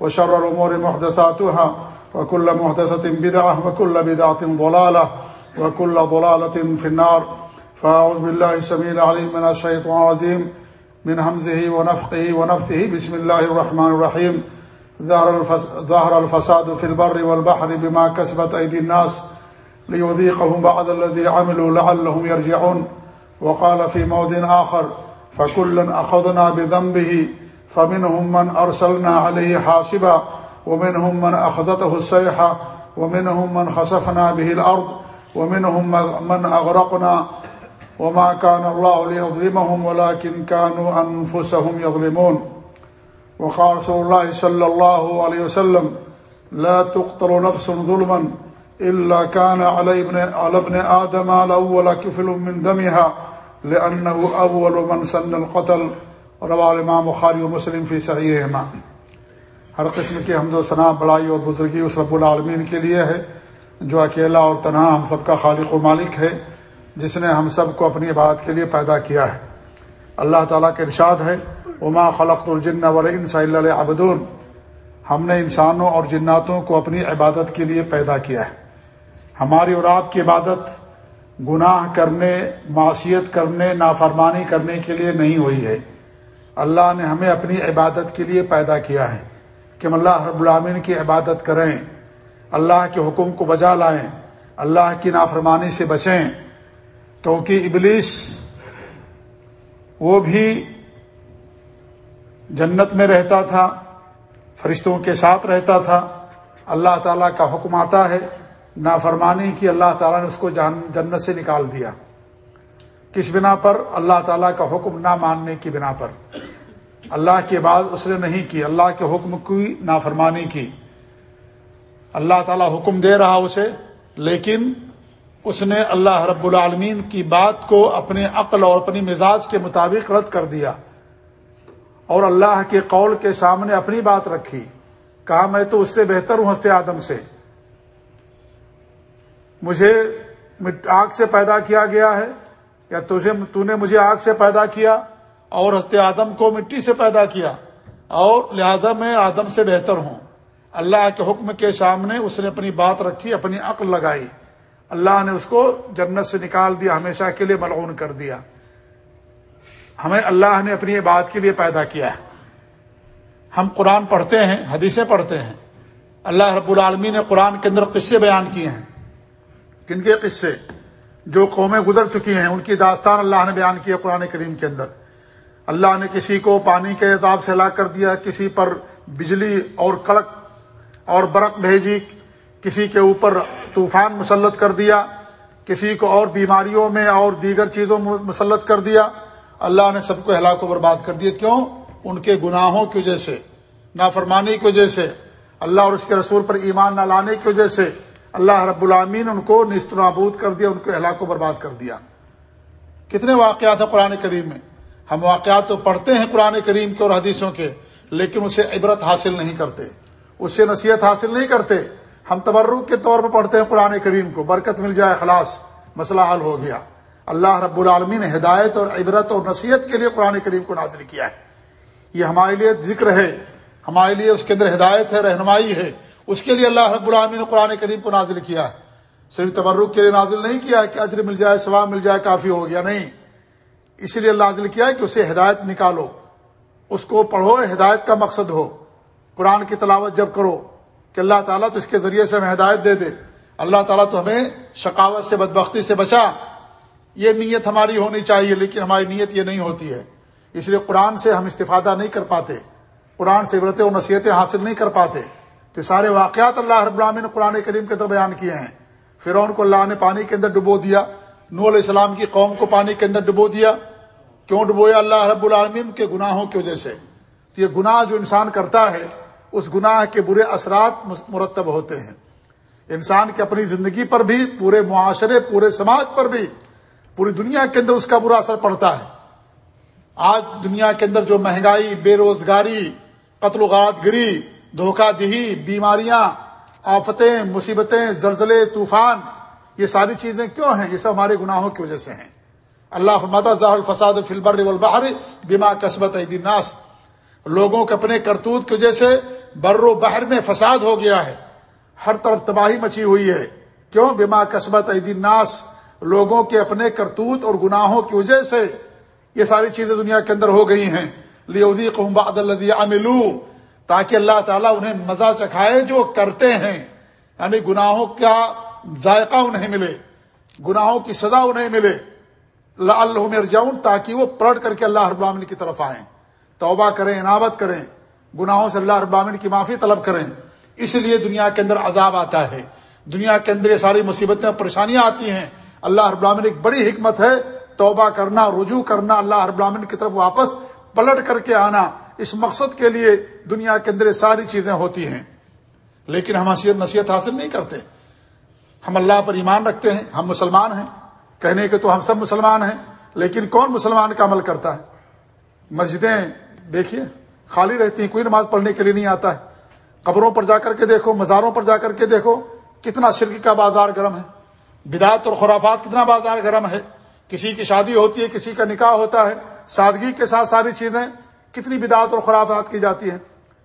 وشر الأمور محدثاتها، وكل محدثة بدعة، وكل بدعة ضلالة، وكل ضلالة في النار. فأعوذ بالله السميع العليم من الشيطان الرجيم، من همزه ونفقه ونفثه، بسم الله الرحمن الرحيم. ظهر الفساد في البر والبحر بما كسبت أيدي الناس ليذيقهم بعض الذي عملوا لعلهم يرجعون. وقال في موضع آخر فكلا أخذنا بذنبه فمنهم من أرسلنا عليه حاسبا ومنهم من أخذته السيحة ومنهم من خسفنا به الأرض ومنهم من أغرقنا. وما كان الله ليظلمهم ولكن كانوا أنفسهم يظلمون. وقال رسول الله صلى الله عليه وسلم لا تقتل نفس ظلما إلا كان على ابن, على ابن آدم الأول كفل من دمها لأنه أول من سن القتل. روا الامام بخاری و مسلم فی صحیح احمان ہر قسم کی حمد و ثناء بڑائی اور بزرگی اس رب العالمین کے لیے ہے، جو اکیلا اور تنہا ہم سب کا خالق و مالک ہے، جس نے ہم سب کو اپنی عبادت کے لیے پیدا کیا ہے۔ اللہ تعالیٰ کے ارشاد ہے عما خلق الجن ورن صلی اللہ ابدون ہم نے انسانوں اور جناتوں کو اپنی عبادت کے لیے پیدا کیا ہے۔ ہماری اور آپ کی عبادت گناہ کرنے معاشیت کرنے، نافرمانی کرنے کے لیے نہیں ہوئی ہے۔ اللہ نے ہمیں اپنی عبادت کے لیے پیدا کیا ہے کہ ہم اللہ رب العامین کی عبادت کریں، اللہ کے حکم کو بجا لائیں، اللہ کی نافرمانی سے بچیں، کیونکہ ابلیس وہ بھی جنت میں رہتا تھا، فرشتوں کے ساتھ رہتا تھا، اللہ تعالیٰ کا حکم آتا ہے، نافرمانی کی اللہ تعالیٰ نے اس کو جنت سے نکال دیا۔ کس بنا پر؟ اللہ تعالیٰ کا حکم نہ ماننے کی بنا پر۔ اللہ کے بعد اس نے نہیں کی، اللہ کے حکم کی نافرمانی کی۔ اللہ تعالیٰ حکم دے رہا اسے، لیکن اس نے اللہ رب العالمین کی بات کو اپنے عقل اور اپنی مزاج کے مطابق رد کر دیا۔ اور اللہ کے قول کے سامنے اپنی بات رکھی۔ کہا، میں تو اس سے بہتر ہوں، ہنستے آدم سے۔ مجھے آگ سے پیدا کیا گیا ہے۔ یا تجھے تو نے مجھے آگ سے پیدا کیا اور ہنستے آدم کو مٹی سے پیدا کیا اور لہذا میں آدم سے بہتر ہوں۔ اللہ کے حکم کے سامنے اس نے اپنی بات رکھی، اپنی عقل لگائی۔ اللہ نے اس کو جنت سے نکال دیا، ہمیشہ کے لیے ملعون کر دیا۔ ہمیں اللہ نے اپنی بات کے لیے پیدا کیا ہے۔ ہم قرآن پڑھتے ہیں، حدیثیں پڑھتے ہیں۔ اللہ رب العالمین نے قرآن کے اندر قصے بیان کیے ہیں۔ کن کے قصے؟ جو قومیں گزر چکی ہیں، ان کی داستان اللہ نے بیان کی ہے قرآن کریم کے اندر۔ اللہ نے کسی کو پانی کے عذاب سے ہلاک کر دیا، کسی پر بجلی اور کڑک اور برق بھیجی، کسی کے اوپر طوفان مسلط کر دیا، کسی کو اور بیماریوں میں اور دیگر چیزوں میں مسلط کر دیا۔ اللہ نے سب کو ہلاک و برباد کر دیا۔ کیوں؟ ان کے گناہوں کی وجہ سے، نافرمانی کی وجہ سے، اللہ اور اس کے رسول پر ایمان نہ لانے کی وجہ سے۔ اللہ رب العامین ان کو نست نابود کر دیا، ان کو ہلاک و برباد کر دیا۔ کتنے واقعات ہیں قرآن کریم میں۔ ہم واقعات تو پڑھتے ہیں قرآن کریم کے اور حدیثوں کے، لیکن اسے عبرت حاصل نہیں کرتے۔ اس سے نصیحت حاصل نہیں کرتے۔ ہم تبرک کے طور پر پڑھتے ہیں قرآن کریم کو، برکت مل جائے، خلاص، مسئلہ حل ہو گیا۔ اللہ رب العالمین نے ہدایت اور عبرت اور نصیحت کے لیے قرآن کریم کو نازل کیا ہے۔ یہ ہمارے لیے ذکر ہے۔ ہمارے لیے اس کے اندر ہدایت ہے، رہنمائی ہے۔ اس کے لیے اللہ رب العالمین نے قرآن کریم کو نازل کیا ہے۔ صرف تبرک کے لیے نازل نہیں کیا کہ اجر مل جائے، ثواب مل جائے، کافی ہو گیا، نہیں۔ اسی لیے اللہ نازل کیا ہے کہ اسے ہدایت نکالو۔ اس کو پڑھو، ہدایت کا مقصد ہو۔ قرآن کی تلاوت جب کرو کہ اللہ تعالیٰ تو اس کے ذریعے سے ہمیں ہدایت دے دے۔ اللہ تعالیٰ تو ہمیں شکاوت سے، بدبختی سے بچا۔ یہ نیت ہماری ہونی چاہیے، لیکن ہماری نیت یہ نہیں ہوتی ہے۔ اس لیے قرآن سے ہم استفادہ نہیں کر پاتے۔ قرآن سے عبرتیں اور نصیحتیں حاصل نہیں کر پاتے۔ تو سارے واقعات اللہ رب العالمین نے قرآن کریم کے اندر بیان کیے ہیں۔ فرعون کو اللہ نے پانی کے اندر ڈبو دیا۔ نو علیہ السلام کی قوم کو پانی کے اندر ڈبو دیا۔ کیوں ڈبویا؟ اللہ رب العالمین کے گناہوں کی وجہ سے۔ تو یہ گناہ جو انسان کرتا ہے، اس گناہ کے برے اثرات مرتب ہوتے ہیں۔ انسان کی اپنی زندگی پر بھی، پورے معاشرے، پورے سماج پر بھی، پوری دنیا کے اندر اس کا برا اثر پڑتا ہے۔ آج دنیا کے اندر جو مہنگائی، بے روزگاری، قتل و غارت گری دھوکہ دہی بیماریاں، آفتیں، مصیبتیں، زلزلے، طوفان، یہ ساری چیزیں کیوں ہیں؟ یہ سب ہمارے گناہوں کی وجہ سے ہیں۔ اللہ فرماتا ظاہر الفساد فلبر والبحر بما قسمت الناس۔ لوگوں کے اپنے کرتوت کی وجہ سے بر و بحر میں فساد ہو گیا ہے۔ ہر طرف تباہی مچی ہوئی ہے۔ کیوں؟ بیما قسمت الناس۔ لوگوں کے اپنے کرتوت اور گناہوں کی وجہ سے یہ ساری چیزیں دنیا کے اندر ہو گئی ہیں۔ لیودی قحمباد اللہ تاکہ اللہ تعالیٰ انہیں مزہ چکھائے جو کرتے ہیں۔ یعنی گناہوں کا ذائقہ انہیں ملے، گناہوں کی سزا انہیں ملے۔ اللہ جاؤن تاکہ وہ پلٹ کر کے اللہ رب العالمین کی طرف آئیں۔ توبہ کریں عنابت کریں۔ گناہوں سے اللہ رب العالمین کی معافی طلب کریں۔ اس لیے دنیا کے اندر عذاب آتا ہے۔ دنیا کے اندر یہ ساری مصیبتیں پریشانیاں آتی ہیں۔ اللہ رب العالمین ایک بڑی حکمت ہے، توبہ کرنا، رجوع کرنا، اللہ رب العالمین کی طرف واپس پلٹ کر کے آنا اس مقصد کے لیے دنیا کے اندر ساری چیزیں ہوتی ہیں۔ لیکن ہم حیثیت نصیحت حاصل نہیں کرتے۔ ہم اللہ پر ایمان رکھتے ہیں، ہم مسلمان ہیں۔ کہنے کے تو ہم سب مسلمان ہیں، لیکن کون مسلمان کا عمل کرتا ہے؟ مسجدیں دیکھیے، خالی رہتی ہیں، کوئی نماز پڑھنے کے لیے نہیں آتا ہے۔ قبروں پر جا کر کے دیکھو، مزاروں پر جا کر کے دیکھو، کتنا شرک کا بازار گرم ہے۔ بدعت اور خرافات کتنا بازار گرم ہے۔ کسی کی شادی ہوتی ہے، کسی کا نکاح ہوتا ہے، سادگی کے ساتھ ساری چیزیں کتنی بدعت اور خرافات کی جاتی ہیں۔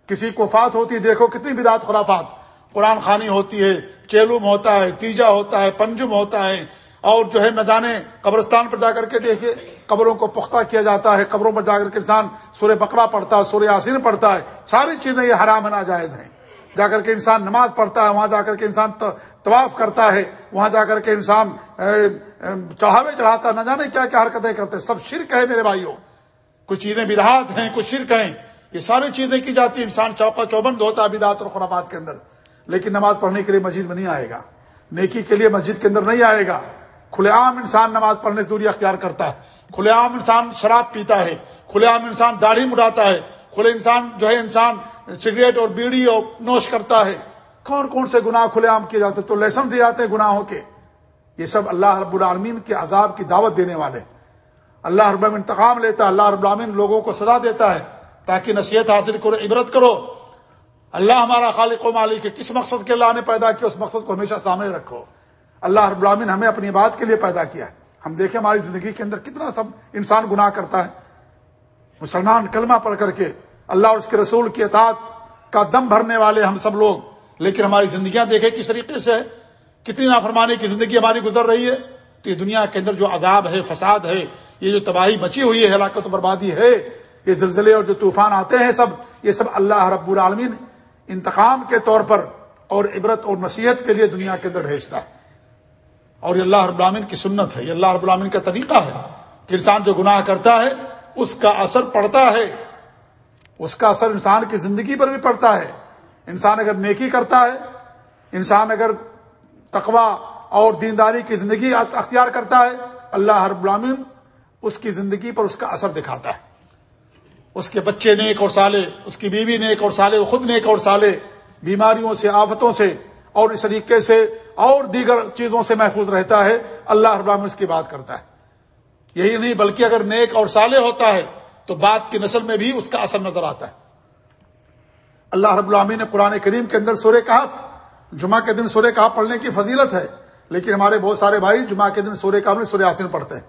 کسی کو فات ہوتی ہے، دیکھو کتنی بدعت خرافات۔ قرآن خانی ہوتی ہے، چیلوم ہوتا ہے، تیجا ہوتا ہے، پنجم ہوتا ہے۔ اور جو ہے نہ جانے قبرستان پر جا کر کے دیکھیے، قبروں کو پختہ کیا جاتا ہے۔ قبروں پر جا کر کے انسان سورہ بکرا پڑھتا ہے، سورہ یاسین پڑھتا ہے۔ ساری چیزیں یہ حرام ناجائز ہیں۔ جا کر کے انسان نماز پڑھتا ہے، وہاں جا کر کے انسان طواف کرتا ہے، وہاں جا کر کے انسان چڑھاوے چڑھاتا ہے، نہ جانے کیا کیا حرکتیں کرتے سب شرک ہے میرے بھائیوں۔ کچھ چیزیں بدہات ہیں، کچھ شرک ہیں۔ یہ ساری چیزیں کی جاتی انسان چوکا چوبند ہوتا ہے بدعت اور خرابات کے اندر۔ لیکن نماز پڑھنے کے لیے مسجد میں نہیں آئے گا۔ نیکی کے لیے مسجد کے اندر نہیں آئے گا۔ کھلے عام انسان نماز پڑھنے سے دوری اختیار کرتا ہے۔ کھلے عام انسان شراب پیتا ہے۔ کھلے عام انسان داڑھی مڑاتا ہے۔ کھلے انسان جو ہے انسان سگریٹ اور بیڑی اور نوش کرتا ہے۔ کون کون سے گناہ کھلے عام کیے جاتے تو لیسن دیے جاتے ہیں گناہوں کے۔ یہ سب اللہ رب العالمین کے عذاب کی دعوت دینے والے اللہ رب العالمین انتقام لیتا ہے، اللہ رب العالمین لوگوں کو سزا دیتا ہے تاکہ نصیحت حاصل کرو، عبرت کرو۔ اللہ ہمارا خالق و مالک ہے، کس مقصد کے اللہ نے پیدا کیا؟ اس مقصد کو ہمیشہ سامنے رکھو۔ اللہ رب العالمین ہمیں اپنی بات کے لیے پیدا کیا ہے۔ ہم دیکھیں ہماری زندگی کے اندر کتنا سب انسان گناہ کرتا ہے۔ مسلمان کلمہ پڑھ کر کے اللہ اور اس کے رسول کی اطاعت کا دم بھرنے والے ہم سب لوگ۔ لیکن ہماری زندگیاں دیکھیں کس طریقے سے کتنی نافرمانی کی زندگی ہماری گزر رہی ہے؟ تو یہ دنیا کے اندر جو عذاب ہے، فساد ہے، یہ جو تباہی مچی ہوئی ہے، ہلاکت و بربادی ہے، یہ زلزلے اور جو طوفان آتے ہیں سب، یہ سب اللہ رب العالمین انتقام کے طور پر اور عبرت اور نصیحت کے لیے دنیا کے اندر بھیجتا۔ ہے اور یہ اللہ رب العالمین کی سنت ہے، یہ اللہ رب العالمین کا طریقہ ہے کہ انسان جو گناہ کرتا ہے اس کا اثر پڑتا ہے۔ اس کا اثر انسان کی زندگی پر بھی پڑتا ہے۔ انسان اگر نیکی کرتا ہے، انسان اگر تقوا اور دینداری کی زندگی اختیار کرتا ہے، اللہ ہر غلامین اس کی زندگی پر اس کا اثر دکھاتا ہے۔ اس کے بچے نیک اور سالے اس کی بیوی نیک اور سالے خود نیک اور سالے بیماریوں سے، آفتوں سے اور اس طریقے سے اور دیگر چیزوں سے محفوظ رہتا ہے۔ اللہ ہر اس کی بات کرتا ہے۔ یہی نہیں، بلکہ اگر نیک اور سالے ہوتا ہے تو بات کی نسل میں بھی اس کا اثر نظر آتا ہے۔ اللہ رب العامی نے قرآن کریم کے اندر سورہ کہف، جمعہ کے دن سورہ کہف پڑھنے کی فضیلت ہے، لیکن ہمارے بہت سارے بھائی جمعہ کے دن سورہ کہف میں سورہ آسین پڑھتے ہیں۔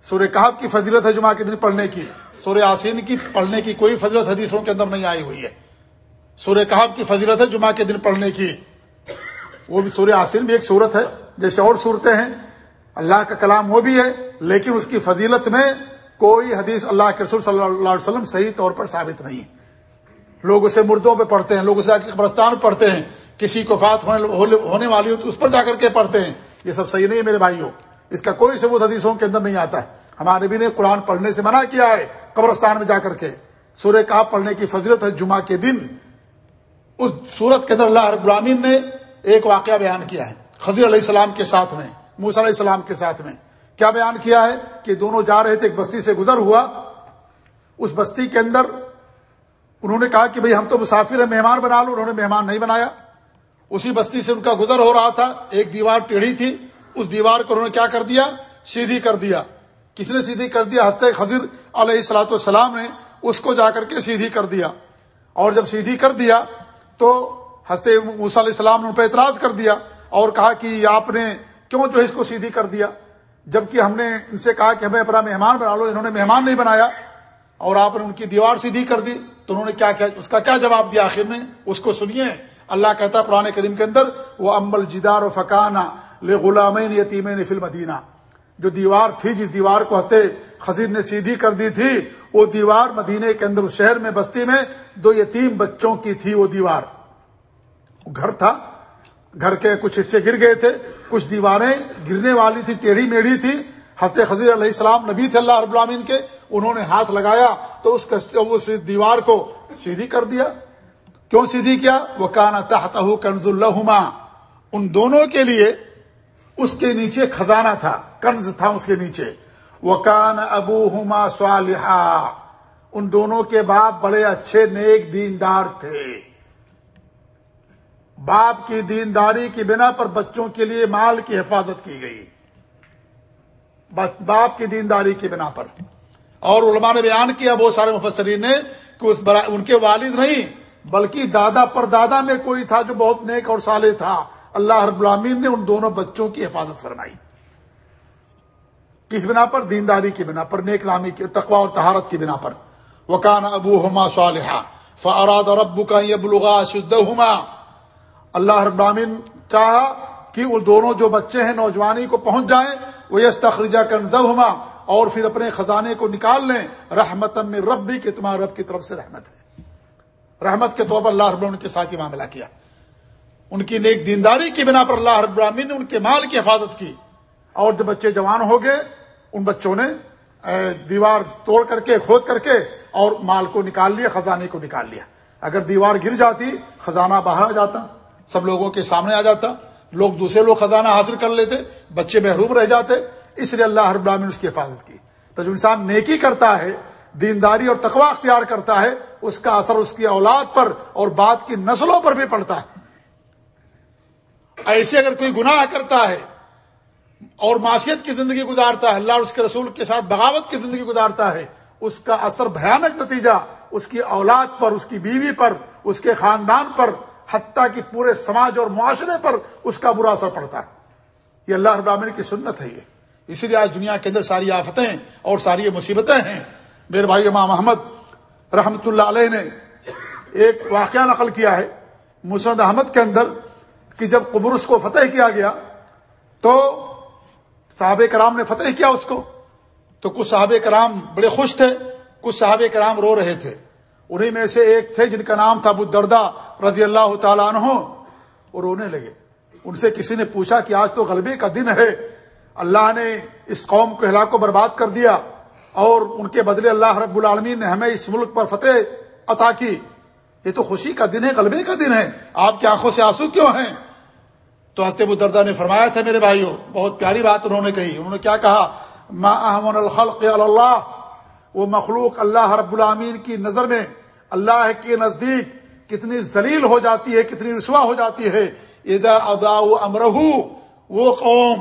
سورہ کہف کی فضیلت ہے جمعہ کے دن پڑھنے کی، سورہ آسین کی پڑھنے کی کوئی فضیلت حدیثوں کے اندر نہیں آئی ہوئی ہے۔ سورہ کہف کی فضیلت ہے جمعہ کے دن پڑھنے کی۔ وہ بھی سورہ آسین بھی ایک صورت ہے، جیسے اور صورتیں ہیں۔ اللہ کا کلام وہ بھی ہے، لیکن اس کی فضیلت میں کوئی حدیث اللہ کے رسول صلی اللہ علیہ وسلم صحیح طور پر ثابت نہیں لوگ اسے مردوں پہ پڑھتے ہیں، لوگ اسے قبرستان پڑھتے ہیں، کسی کو فات ہونے والی ہو تو اس پر جا کر کے پڑھتے ہیں۔ یہ سب صحیح نہیں ہے میرے بھائیوں۔ اس کا کوئی ثبوت حدیثوں کے اندر نہیں آتا ہے۔ ہمارے بھی نے قرآن پڑھنے سے منع کیا ہے قبرستان میں جا کر کے۔ سورہ کا پڑھنے کی فضرت ہے جمعہ کے دن۔ اس سورت کے اندر اللہ رب العالمین نے ایک واقعہ بیان کیا ہے خضیر علیہ السلام کے ساتھ میں۔ موسیٰ علیہ السلام کے ساتھ میں۔ کیا بیان کیا ہے کہ دونوں جا رہے تھے، ایک بستی سے گزر ہوا، اس بستی کے اندر انہوں نے کہا کہ بھئی ہم تو مسافر ہیں، مہمان بنا لو، انہوں نے مہمان نہیں بنایا۔ اسی بستی سے ان کا گزر ہو رہا تھا، ایک دیوار ٹیڑھی تھی، اس دیوار کو انہوں نے کیا کر دیا؟ سیدھی کر دیا۔ کس نے سیدھی کر دیا؟ ہنستے خضر علیہ السلاۃ والسلام نے اس کو جا کر کے سیدھی کر دیا۔ اور جب سیدھی کر دیا تو ہنستے علیہ السلام نے ان پہ اعتراض کر دیا اور کہا کہ آپ نے کیوں جو ہے اس کو سیدھی کر دیا؟ جبکہ ہم نے ان سے کہا کہ ہمیں اپنا مہمان بنا لو، انہوں نے مہمان نہیں بنایا، اور آپ نے ان کی دیوار سیدھی کر دی، تو انہوں نے کیا کیا؟ اس کا کیا جواب دیا آخر میں؟ اس کو سنیے۔ اللہ کہتا پرانے کریم کے اندر وہ امبل جدار و فکانا لے غلام یتیم فلم مدینہ جو دیوار تھی، جس دیوار کو ہنستے خزیر نے سیدھی کر دی تھی، وہ دیوار مدینے کے اندر شہر میں بستی میں، دو یتیم بچوں کی تھی وہ دیوار۔ گھر تھا گھر کے کچھ حصے گر گئے تھے، کچھ دیواریں گرنے والی تھی، ٹیڑھی میڑھی تھی۔ ہفتے خزیر علیہ السلام نبی تھے اللہ رب العالمین کے، انہوں نے ہاتھ لگایا تو اس دیوار کو سیدھی کر دیا۔ کیوں سیدھی کیا؟ وہ کانا تحت کنز اللہ ان دونوں کے لیے اس کے نیچے خزانہ تھا، کنز تھا اس کے نیچے۔ وہ کان ابو ہما ان دونوں کے باپ بڑے اچھے نیک دیندار تھے۔ باپ کی دینداری کی بنا پر بچوں کے لیے مال کی حفاظت کی گئی۔ باپ کی دینداری کی بنا پر۔ اور علماء نے بیان کیا، بہت سارے مفسرین نے، کہ اس ان کے والد نہیں، بلکہ دادا پر دادا میں کوئی تھا جو بہت نیک اور سالے تھا۔ اللہ رب العالمین نے ان دونوں بچوں کی حفاظت فرمائی۔ کس بنا پر؟ دینداری کی بنا پر، نیک نامی کی تقوا اور تہارت کی بنا پر۔ وکان ابو ہما صالحہ فراد اور ابو کا یہ بلغا شدہ اللہ رب العالمین چاہا کہ وہ دونوں جو بچے ہیں نوجوانی کو پہنچ جائیں، وہ یس تخریجہ کنزہ اور پھر اپنے خزانے کو نکال لیں۔ رحمت میں ربی کہ تمہارے رب کی طرف سے رحمت ہے۔ رحمت کے طور پر اللہ رب کے ساتھ یہ معاملہ کیا۔ ان کی نیک دینداری کی بنا پر اللہ رب العالمین نے ان کے مال کی حفاظت کی۔ اور جب بچے جوان ہو گئے، ان بچوں نے دیوار توڑ کر کے، کھود کر کے اور مال کو نکال لیا، خزانے کو نکال لیا۔ اگر دیوار گر جاتی، خزانہ باہر آ جاتا۔ سب لوگوں کے سامنے آ جاتا لوگ دوسرے لوگ خزانہ حاصل کر لیتے بچے محروم رہ جاتے اس لیے اللہ ہر نے اس کی حفاظت کی تو جو انسان نیکی کرتا ہے دینداری اور تقوا اختیار کرتا ہے اس کا اثر اس کی اولاد پر اور بعد کی نسلوں پر بھی پڑتا ہے ایسے اگر کوئی گناہ کرتا ہے اور معاشیت کی زندگی گزارتا ہے اللہ اور اس کے رسول کے ساتھ بغاوت کی زندگی گزارتا ہے اس کا اثر بھیانک نتیجہ اس کی اولاد پر، اس کی بیوی پر، اس کے خاندان پر حتیٰ کہ پورے سماج اور معاشرے پر اس کا برا اثر پڑتا ہے۔ یہ اللہ ابامن کی سنت ہے یہ۔ اسی لیے آج دنیا کے اندر ساری آفتیں اور ساری مصیبتیں ہیں۔ میرے بھائی امام محمد رحمت اللہ علیہ نے ایک واقعہ نقل کیا ہے مسند احمد کے اندر کہ جب قبرص کو فتح کیا گیا تو صحابہ کرام نے فتح کیا اس کو۔ تو کچھ صحابہ کرام بڑے خوش تھے، کچھ صحابہ کرام رو رہے تھے۔ انہیں میں سے ایک تھے جن کا نام تھا ابو دردا رضی اللہ تعالیٰ عنہ وہ رونے لگے۔ ان سے کسی نے پوچھا کہ آج تو غلبے کا دن ہے، اللہ نے اس قوم کو ہلاک کو برباد کر دیا، اور ان کے بدلے اللہ رب العالمین نے ہمیں اس ملک پر فتح عطا کی۔ یہ تو خوشی کا دن ہے، غلبے کا دن ہے۔ آپ کی آنکھوں سے آنسو کیوں ہیں؟ تو ہنستے ابو دردا نے فرمایا تھا، میرے بھائیوں، بہت پیاری بات انہوں نے کہی۔ انہوں نے کیا کہا؟ ما احمد الخلق اللہ، وہ مخلوق اللہ رب العامین کی نظر میں اللہ کے نزدیک کتنی ذلیل ہو جاتی ہے، کتنی رسوا ہو جاتی ہے۔ ادا ادا امرہ، وہ قوم،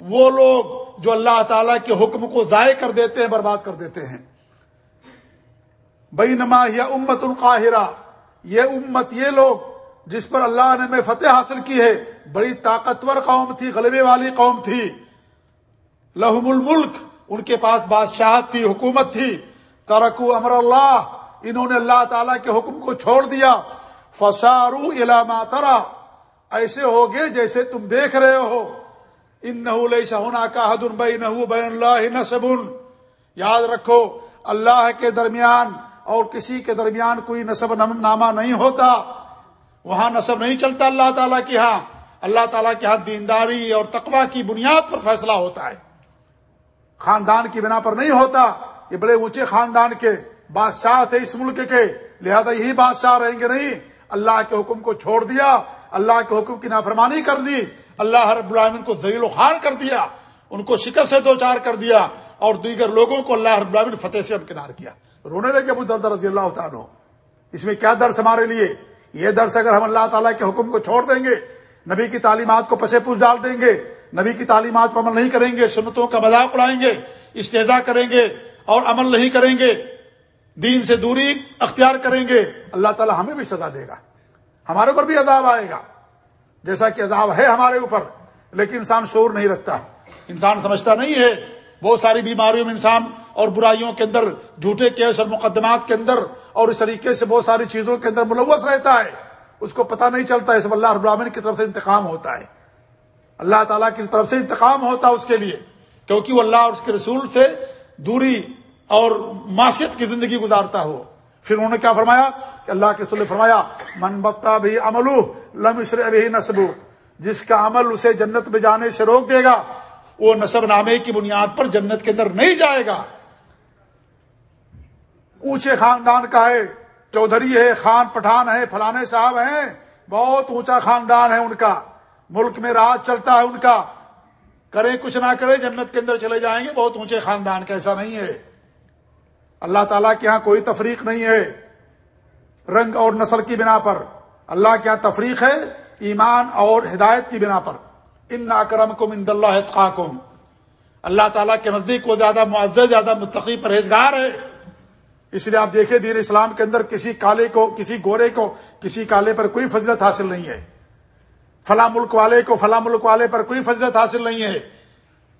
وہ لوگ جو اللہ تعالی کے حکم کو ضائع کر دیتے ہیں، برباد کر دیتے ہیں۔ بئی نما یا امت القاہرہ یہ امت، یہ لوگ جس پر اللہ نے میں فتح حاصل کی ہے، بڑی طاقتور قوم تھی، غلبے والی قوم تھی۔ لہم الملک، ان کے پاس بادشاہت تھی، حکومت تھی۔ ترکو امر اللہ انہوں نے اللہ تعالی کے حکم کو چھوڑ دیا۔ فسارو علامہ ترا ایسے ہوگے جیسے تم دیکھ رہے ہو۔ ان نہ کا حد بین اللہ نصب یاد رکھو، اللہ کے درمیان اور کسی کے درمیان کوئی نصب نامہ نہیں ہوتا۔ وہاں نصب نہیں چلتا اللہ تعالیٰ کے ہاں۔ اللہ تعالیٰ کے ہاں دینداری اور تقوا کی بنیاد پر فیصلہ ہوتا ہے۔ خاندان کی بنا پر نہیں ہوتا۔ یہ بڑے اونچے خاندان کے بادشاہ تھے اس ملک کے۔ لہذا یہی بادشاہ رہیں گے نہیں۔ اللہ کے حکم کو چھوڑ دیا۔ اللہ کے حکم کی نافرمانی کر دی اللہ رب العالمین کو ذلیل و خار کر دیا۔ ان کو شکر سے دو چار کر دیا۔ اور دیگر لوگوں کو اللہ رب العالمین فتح سے کنار کیا۔ رونے لگے ابو درد رضی اللہ تعالیٰ اس میں کیا درس ہمارے لیے؟ یہ درس اگر ہم اللہ تعالیٰ کے حکم کو چھوڑ دیں گے، نبی کی تعلیمات کو پسے پوچھ ڈال دیں گے، نبی کی تعلیمات پر عمل نہیں کریں گے، سنتوں کا مذاق اڑائیں گے استحضا کریں گے اور عمل نہیں کریں گے دین سے دوری اختیار کریں گے، اللہ تعالیٰ ہمیں بھی سزا دے گا۔ ہمارے اوپر بھی عذاب آئے گا۔ جیسا کہ عذاب ہے ہمارے اوپر، لیکن انسان شور نہیں رکھتا۔ انسان سمجھتا نہیں ہے، بہت ساری بیماریوں میں انسان اور برائیوں کے اندر، جھوٹے کیس اور مقدمات کے اندر اور اس طریقے سے بہت ساری چیزوں کے اندر ملوث رہتا ہے۔ اس کو پتہ نہیں چلتا اس اللہ رب العالمین کی طرف سے انتقام ہوتا ہے۔ اللہ تعالیٰ کی طرف سے انتقام ہوتا ہے اس کے لیے، کیونکہ وہ اللہ اور اس کے رسول سے دوری اور معاشیت کی زندگی گزارتا ہو۔ پھر انہوں نے کیا فرمایا؟ کہ اللہ کے رسول نے فرمایا، من بتا بھی عملو لمشر ابھی نصب. جس کا عمل اسے جنت میں جانے سے روک دے گا، وہ نصب نامے کی بنیاد پر جنت کے اندر نہیں جائے گا۔ اونچے خاندان کا ہے، چودھری ہے، خان پٹھان ہے، فلانے صاحب ہیں، بہت اونچا خاندان ہے ان کا۔ ملک میں راج چلتا ہے ان کا۔ کریں کچھ نہ کریں جنت کے اندر چلے جائیں گے، بہت اونچے خاندان کا، ایسا نہیں ہے۔ اللہ تعالیٰ کے یہاں کوئی تفریق نہیں ہے رنگ اور نسل کی بنا پر اللہ کے یہاں تفریق ہے ایمان اور ہدایت کی بنا پر ان ناکرم کم ان اللہ اللہ تعالیٰ کے نزدیک وہ زیادہ معزز، زیادہ متقی پرہیزگار ہے۔ اس لیے آپ دیکھیں دین اسلام کے اندر کسی کالے کو، کسی گورے کو، کسی کالے پر کوئی فضلت حاصل نہیں ہے۔ فلاں ملک والے کو فلاں ملک والے پر کوئی فضلت حاصل نہیں ہے۔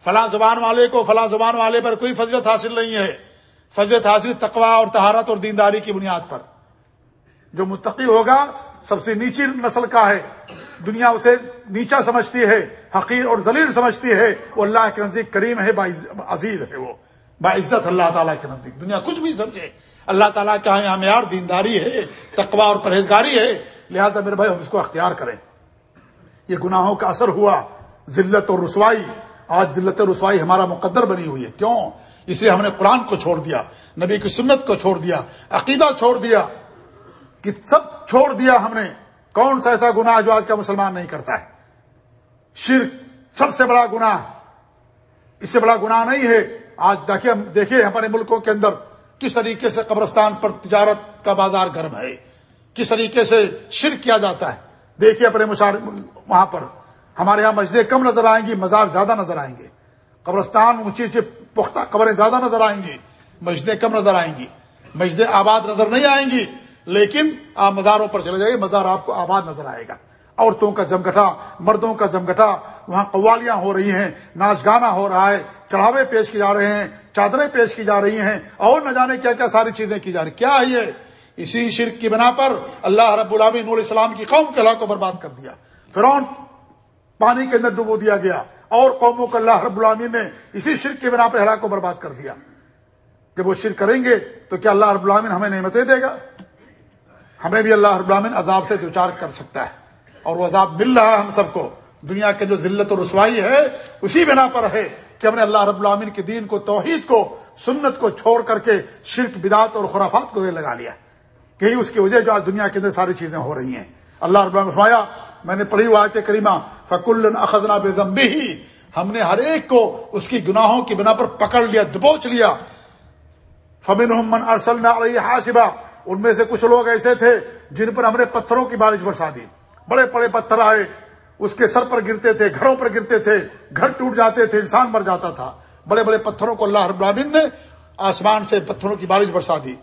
فلاں زبان والے کو فلاں زبان والے پر کوئی فضلت حاصل نہیں ہے۔ فضلت حاصل تقوا اور تہارت اور دینداری کی بنیاد پر۔ جو متقی ہوگا، سب سے نیچی نسل کا ہے۔ دنیا اسے نیچا سمجھتی ہے، حقیر اور ذلیل سمجھتی ہے۔ وہ اللہ کے نزدیک کریم ہے عزیز ہے وہ۔ باعزت اللہ تعالیٰ کے نزدیک۔ دنیا کچھ بھی سمجھے۔ اللہ تعالیٰ کا یہاں معیار دینداری ہے تقوا اور پرہیزگاری ہے۔ لہذا میرے بھائی، ہم اس کو اختیار کریں۔ یہ گناہوں کا اثر ہوا، ذلت اور رسوائی۔ آج ذلت اور رسوائی ہمارا مقدر بنی ہوئی ہے۔ کیوں؟ اس لیے ہم نے قرآن کو چھوڑ دیا، نبی کی سنت کو چھوڑ دیا، عقیدہ چھوڑ دیا، کہ سب چھوڑ دیا ہم نے۔ کون سا ایسا گناہ جو آج کا مسلمان نہیں کرتا ہے؟ شرک سب سے بڑا گناہ۔ اس سے بڑا گناہ نہیں ہے۔ آج دیکھیے دیکھیے ہمارے ملکوں کے اندر کس طریقے سے قبرستان پر تجارت کا بازار گرم ہے، کس طریقے سے شرک کیا جاتا ہے۔ دیکھیے اپنے مشار وہاں پر۔ ہمارے یہاں مسجدیں کم نظر آئیں گی، مزار زیادہ نظر آئیں گے۔ قبرستان اونچی اونچی پختہ قبریں زیادہ نظر آئیں گی مسجدیں کم نظر آئیں گی مسجدیں آباد نظر نہیں آئیں گی، لیکن آپ مزاروں پر چلے جائیے، مزار آپ کو آباد نظر آئے گا۔ عورتوں کا جمگٹا مردوں کا جمگٹا وہاں قوالیاں ہو رہی ہیں، ناچ گانا ہو رہا ہے، چڑھاوے پیش کی جا رہے ہیں، چادریں پیش کی جا رہی ہیں، اور نہ جانے کیا کیا ساری چیزیں کی جا رہی کیا ہے یہ؟ اسی شرک کی بنا پر اللہ رب العامی نور اسلام کی قوم کے علاق کو برباد کر دیا۔ فرون پانی کے اندر ڈبو دیا گیا۔ اور قوموں کو اللہ رب العامی نے اسی شرک کی بنا پر ہلاک کو برباد کر دیا۔ جب وہ شرک کریں گے تو کیا اللہ رب العامن ہمیں نعمتیں دے گا؟ ہمیں بھی اللہ رب العامن عذاب سے دوچار کر سکتا ہے۔ اور وہ عذاب مل رہا ہے ہم سب کو۔ دنیا کے جو ذلت و رسوائی ہے، اسی بنا پر ہے کہ ہم نے اللہ رب العامن کے دین کو، توحید کو، سنت کو چھوڑ کر کے شرک بدات اور خرافات کو لگا لیا یہی اس کی وجہ جو آج دنیا کے اندر ساری چیزیں ہو رہی ہیں۔ اللہ رب العالمین میں نے پڑھی آیت کریمہ فکل اخذنا بے ہی ہم نے ہر ایک کو اس کی گناہوں کی بنا پر پکڑ لیا، دبوچ لیا۔ فمن من ارسل حاصبہ ان میں سے کچھ لوگ ایسے تھے جن پر ہم نے پتھروں کی بارش برسا دی۔ بڑے بڑے پتھر آئے، اس کے سر پر گرتے تھے، گھروں پر گرتے تھے، گھر ٹوٹ جاتے تھے، انسان مر جاتا تھا۔ بڑے بڑے پتھروں کو اللہ رب العالمین نے آسمان سے پتھروں کی بارش برسا دی۔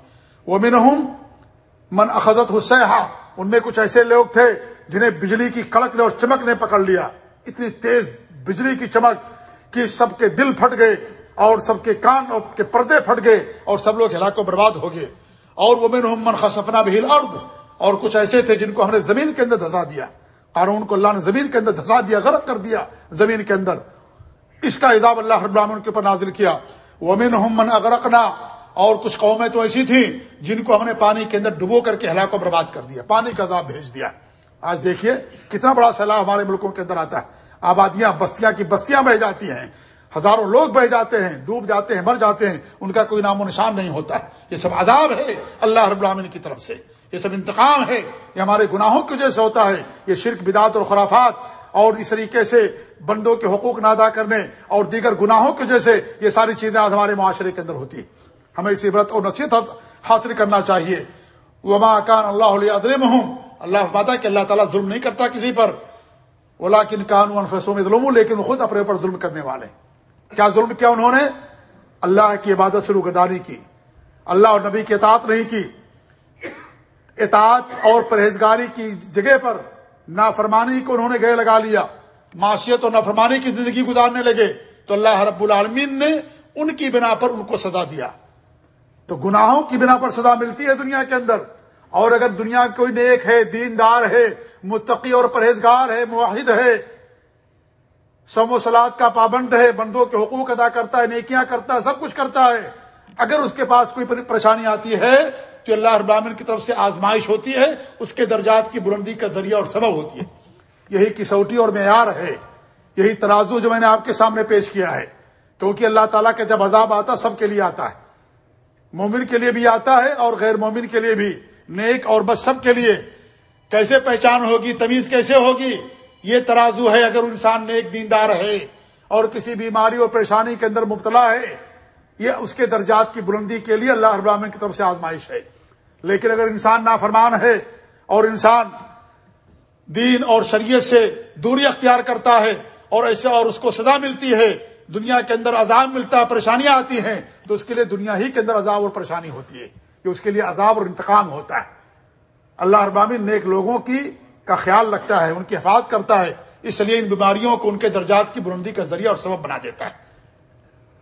وہ منہم من اخذت حسیہ ان میں کچھ ایسے لوگ تھے جنہیں بجلی کی کڑک نے اور چمک نے پکڑ لیا۔ اتنی تیز بجلی کی چمک کہ سب کے دل پھٹ گئے اور سب کے کان اور کے پردے پھٹ گئے اور سب لوگ ہلاک و برباد ہو گئے۔ اور وہ میں من خسفنا بہل ارد اور کچھ ایسے تھے جن کو ہم نے زمین کے اندر دھسا دیا۔ قانون کو اللہ نے زمین کے اندر دھسا دیا، غرق کر دیا زمین کے اندر۔ اس کا عذاب اللہ رب العالمین کے اوپر نازل کیا۔ وہ من من اغرقنا۔ اور کچھ قومیں تو ایسی تھیں جن کو ہم نے پانی کے اندر ڈبو کر کے ہلاک و برباد کر دیا، پانی کا عذاب بھیج دیا۔ آج دیکھیے کتنا بڑا سیلاب ہمارے ملکوں کے اندر آتا ہے۔ آبادیاں بستیاں کی بستیاں بہ جاتی ہیں۔ ہزاروں لوگ بہ جاتے ہیں، ڈوب جاتے ہیں، مر جاتے ہیں۔ ان کا کوئی نام و نشان نہیں ہوتا۔ ہے یہ سب عذاب ہے اللہ رب العالمین کی طرف سے۔ یہ سب انتقام ہے۔ یہ ہمارے گناہوں کی وجہ سے ہوتا ہے۔ یہ شرک، بدعت اور خرافات اور اس طریقے سے بندوں کے حقوق نہ ادا کرنے اور دیگر گناہوں کی وجہ سے یہ ساری چیزیں آج ہمارے معاشرے کے اندر ہوتی ہیں۔ ہمیں اس عبرت اور نصیحت حاصل کرنا چاہیے۔ وما کان اللہ علیہ ادرم ہوں اللہ کہ اللہ تعالیٰ ظلم نہیں کرتا کسی پر۔ اولا کن قانون فیصلوں میں ظلم ہوں لیکن وہ خود اپنے پر ظلم کرنے والے۔ کیا ظلم کیا انہوں نے؟ اللہ کی عبادت سے روگردانی کی۔ اللہ اور نبی کی اطاعت نہیں کی۔ اطاعت اور پرہیزگاری کی جگہ پر نافرمانی کو انہوں نے گئے لگا لیا۔ معاشیت اور نافرمانی کی زندگی گزارنے لگے۔ تو اللہ رب العالمین نے ان کی بنا پر ان کو سزا دیا۔ تو گناہوں کی بنا پر سزا ملتی ہے دنیا کے اندر۔ اور اگر دنیا کوئی نیک ہے، دیندار ہے، متقی اور پرہیزگار ہے معاہد ہے، سم و سلاد کا پابند ہے، بندوں کے حقوق ادا کرتا ہے، نیکیاں کرتا ہے، سب کچھ کرتا ہے، اگر اس کے پاس کوئی پریشانی آتی ہے تو اللہ ابامن کی طرف سے آزمائش ہوتی ہے، اس کے درجات کی بلندی کا ذریعہ اور سبب ہوتی ہے۔ یہی کسوٹی اور معیار ہے، یہی ترازو جو میں نے آپ کے سامنے پیش کیا ہے۔ کیونکہ اللہ تعالیٰ کا جب عذاب آتا، سب کے لیے آتا ہے۔ مومن کے لیے بھی آتا ہے اور غیر مومن کے لیے بھی۔ نیک اور بس سب کے لیے کیسے پہچان ہوگی؟ تمیز کیسے ہوگی؟ یہ ترازو ہے اگر انسان نیک دیندار ہے اور کسی بیماری اور پریشانی کے اندر مبتلا ہے، یہ اس کے درجات کی بلندی کے لیے اللہ ابراہین کی طرف سے آزمائش ہے۔ لیکن اگر انسان نافرمان ہے اور انسان دین اور شریعت سے دوری اختیار کرتا ہے اور ایسے اور اس کو سزا ملتی ہے، دنیا کے اندر عذاب ملتا ہے پریشانیاں آتی ہیں، تو اس کے لیے دنیا ہی کے اندر عذاب اور پریشانی ہوتی ہے۔ کہ اس کے لیے عذاب اور انتقام ہوتا ہے۔ اللہ ابامی نیک لوگوں کی کا خیال رکھتا ہے، ان کی حفاظت کرتا ہے۔ اس لیے ان بیماریوں کو ان کے درجات کی بلندی کا ذریعہ اور سبب بنا دیتا ہے۔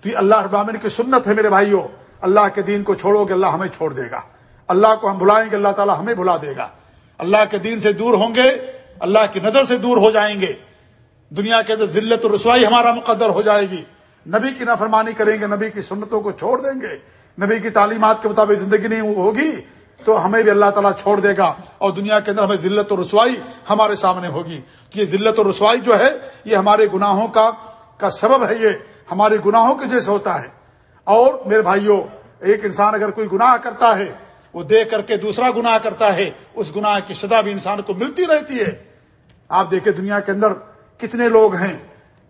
تو یہ اللہ ابامن کی سنت ہے میرے بھائیوں اللہ کے دین کو چھوڑو گے، اللہ ہمیں چھوڑ دے گا۔ اللہ کو ہم بلائیں گے، اللہ تعالیٰ ہمیں بلا دے گا۔ اللہ کے دین سے دور ہوں گے، اللہ کی نظر سے دور ہو جائیں گے۔ دنیا کے اندر ذلت و رسوائی ہمارا مقدر ہو جائے گی۔ نبی کی نافرمانی کریں گے، نبی کی سنتوں کو چھوڑ دیں گے۔ نبی کی تعلیمات کے مطابق زندگی نہیں ہوگی تو ہمیں بھی اللہ تعالیٰ چھوڑ دے گا اور دنیا کے اندر ہمیں ذلت و رسوائی ہمارے سامنے ہوگی کہ یہ ذلت و رسوائی جو ہے، یہ ہمارے گناہوں کا کا سبب ہے یہ۔ ہمارے گناہوں کے جیسے ہوتا ہے۔ اور میرے بھائیوں ایک انسان اگر کوئی گناہ کرتا ہے، وہ دیکھ کر کے دوسرا گناہ کرتا ہے، اس گناہ کی سزا بھی انسان کو ملتی رہتی ہے۔ آپ دیکھیں دنیا کے اندر کتنے لوگ ہیں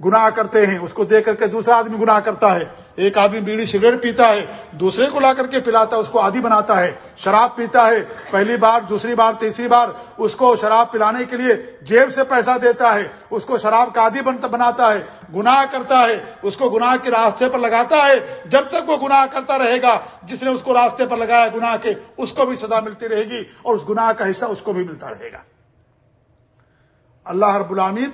گناہ کرتے ہیں، اس کو دیکھ کر کے دوسرا آدمی گناہ کرتا ہے۔ ایک آدمی بیڑی سگریٹ پیتا ہے، دوسرے کو لا کر کے پلاتا ہے، اس کو آدھی بناتا ہے، شراب پیتا ہے۔ پہلی بار، دوسری بار، تیسری بار اس کو شراب پلانے کے لیے جیب سے پیسہ دیتا ہے، اس کو شراب کا آدھی بناتا ہے، گناہ کرتا ہے، اس کو گناہ کے راستے پر لگاتا ہے۔ جب تک وہ گناہ کرتا رہے گا، جس نے اس کو راستے پر لگایا گناہ کے، اس کو بھی سزا ملتی رہے گی اور اس گناہ کا حصہ اس کو بھی ملتا رہے گا۔ اللہ رب العامین